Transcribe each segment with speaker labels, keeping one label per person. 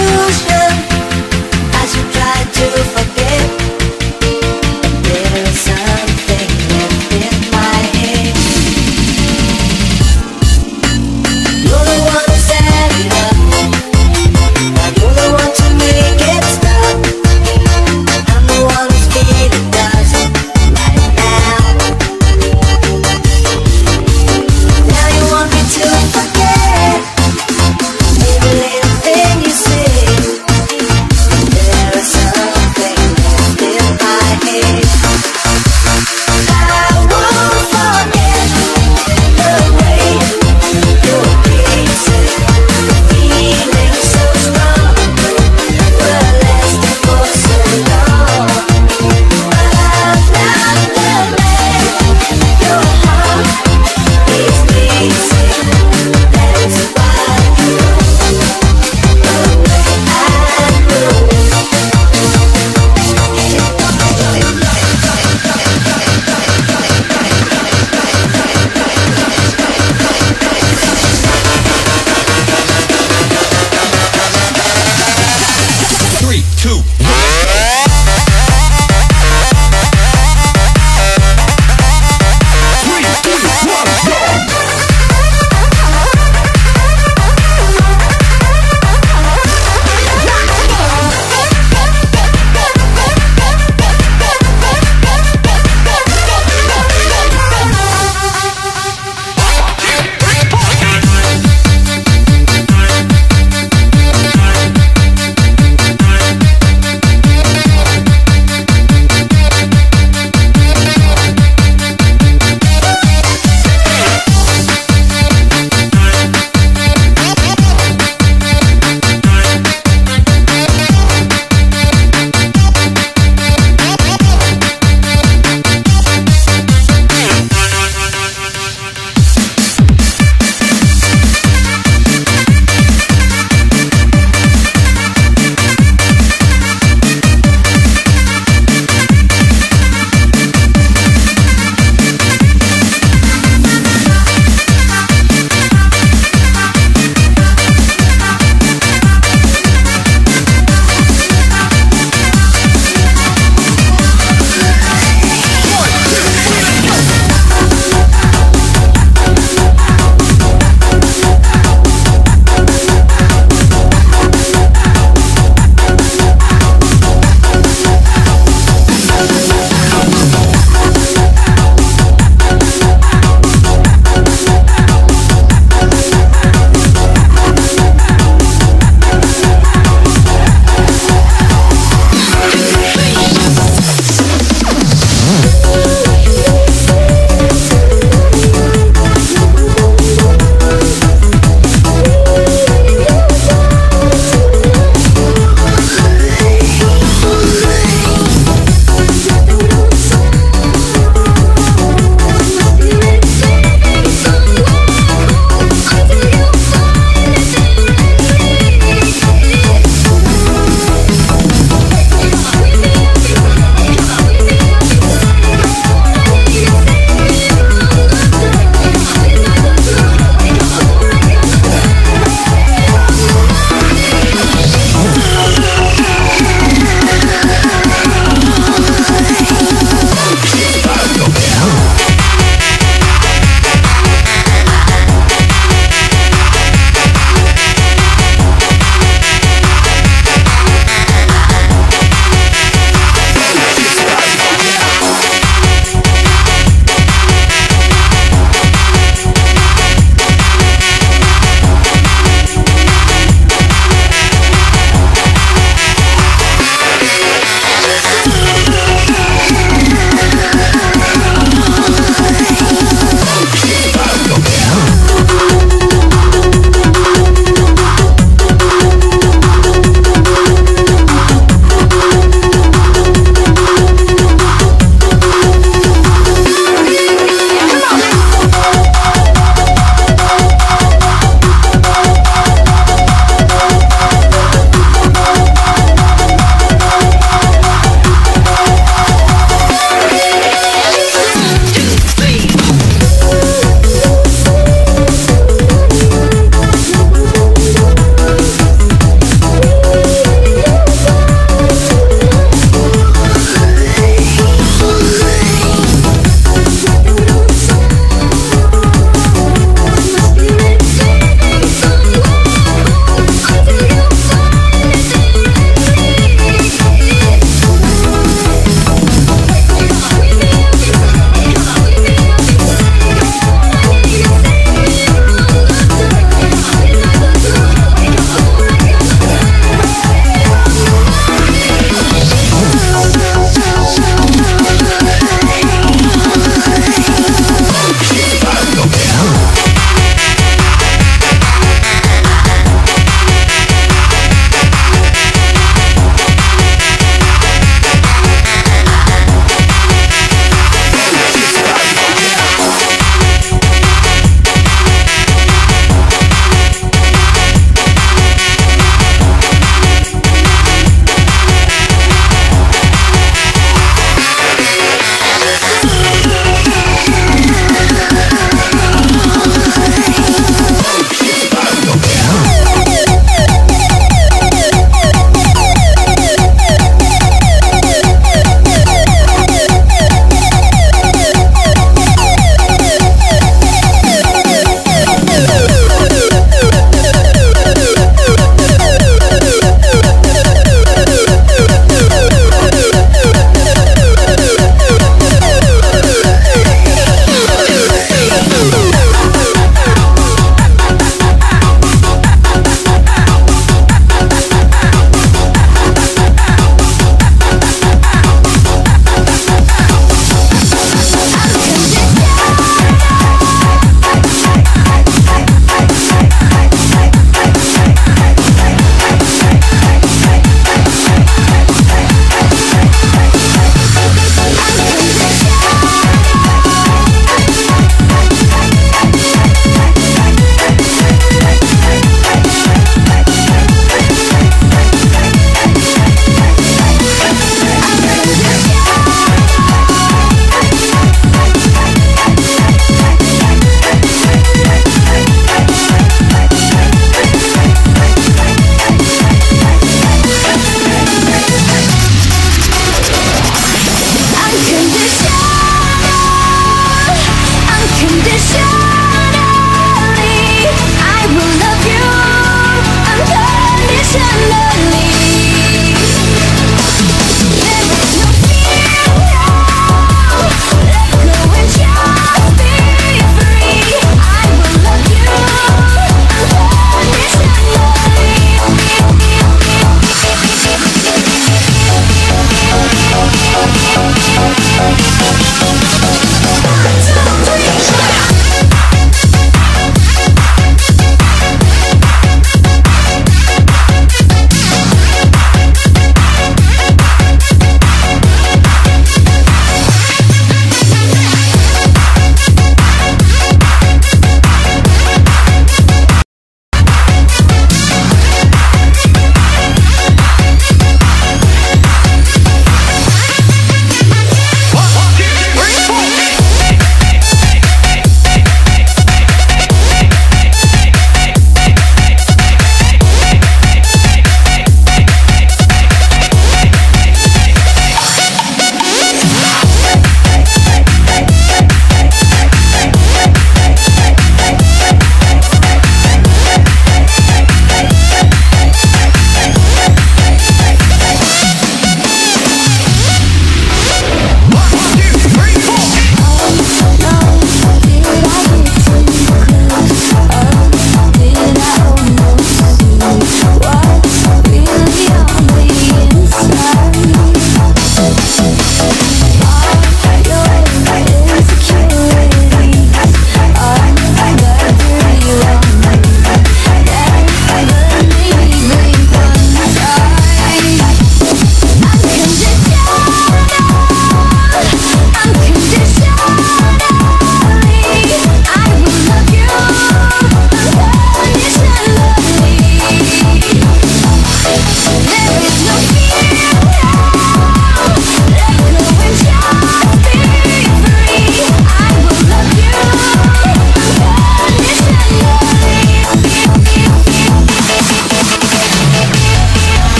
Speaker 1: confusion as you try to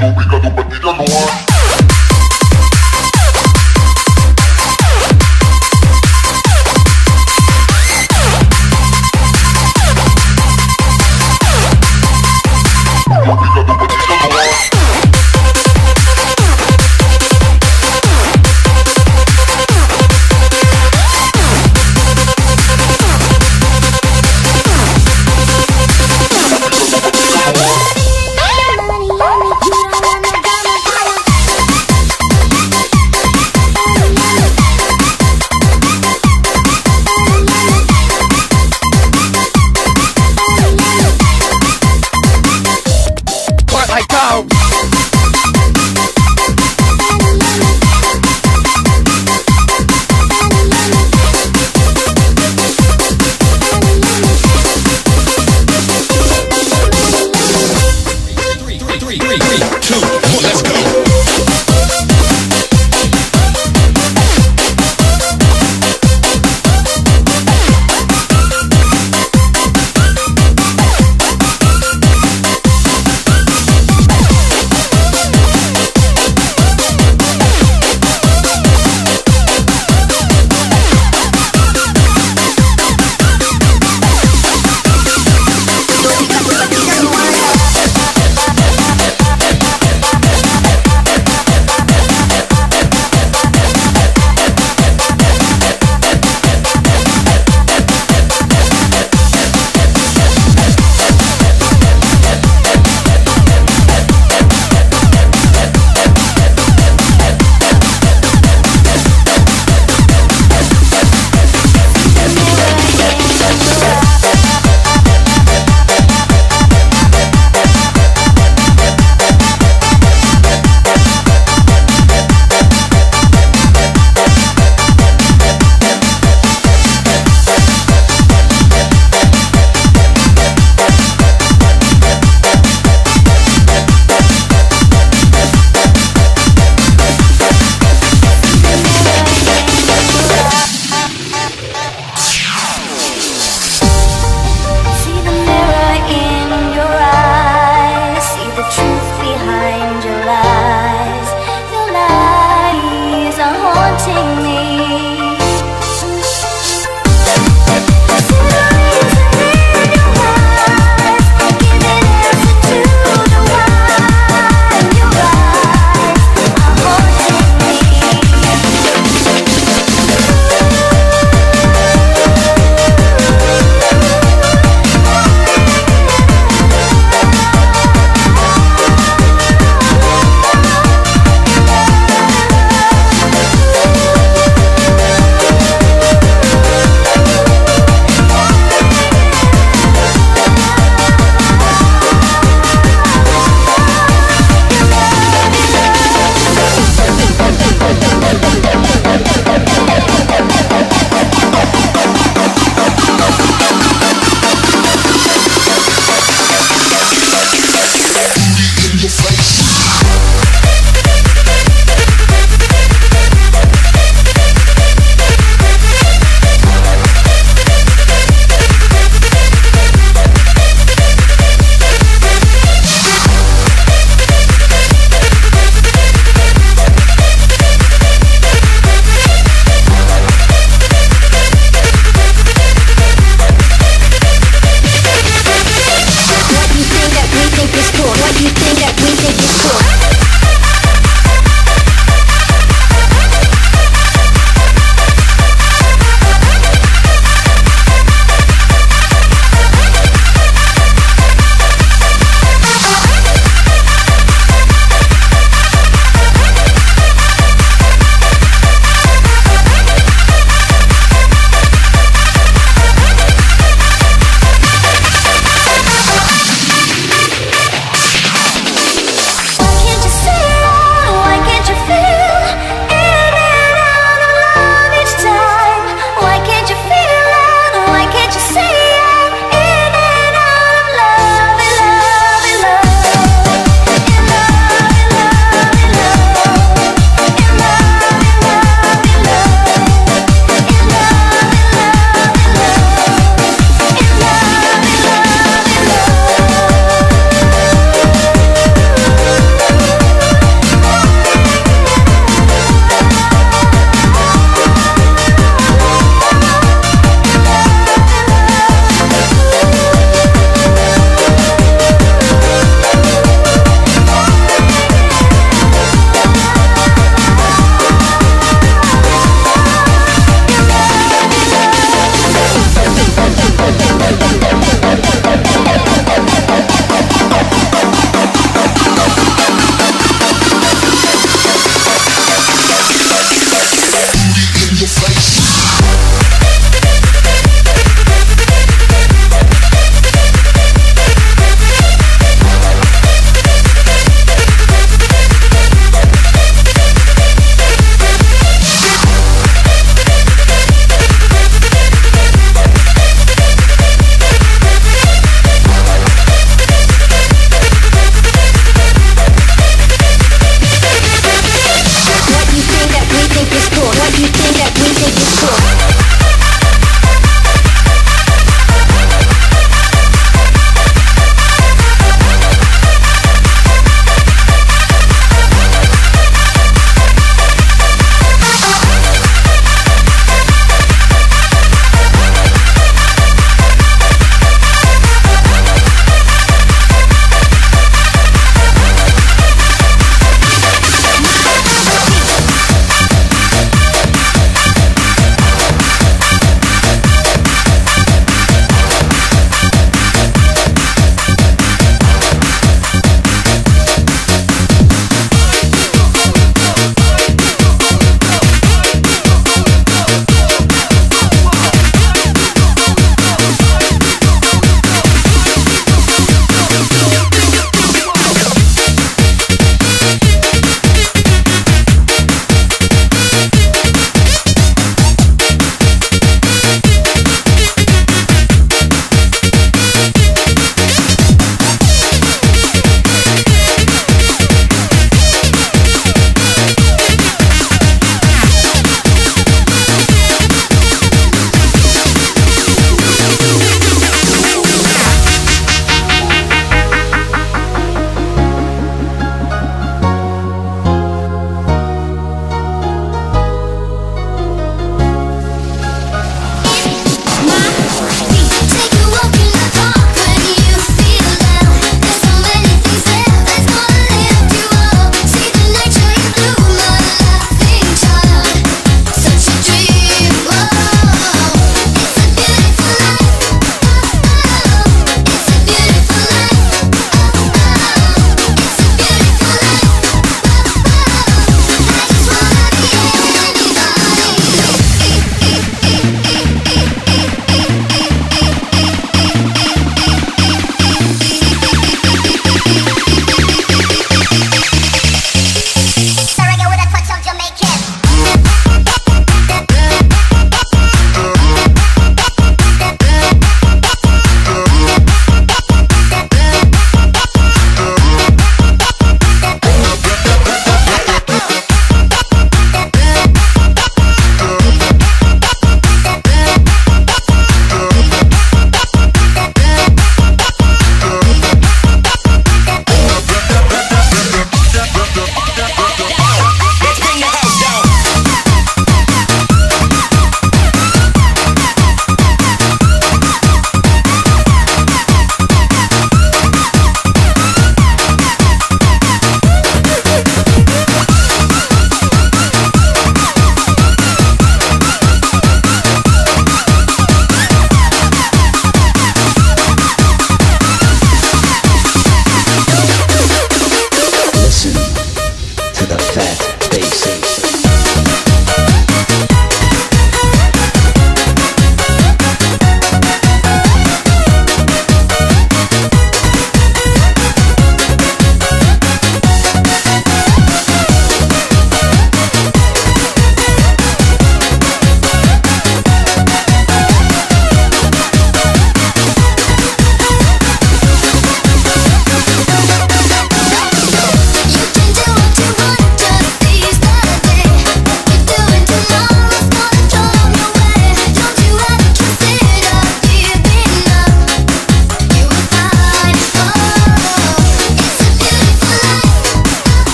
Speaker 2: Ubica tu partido no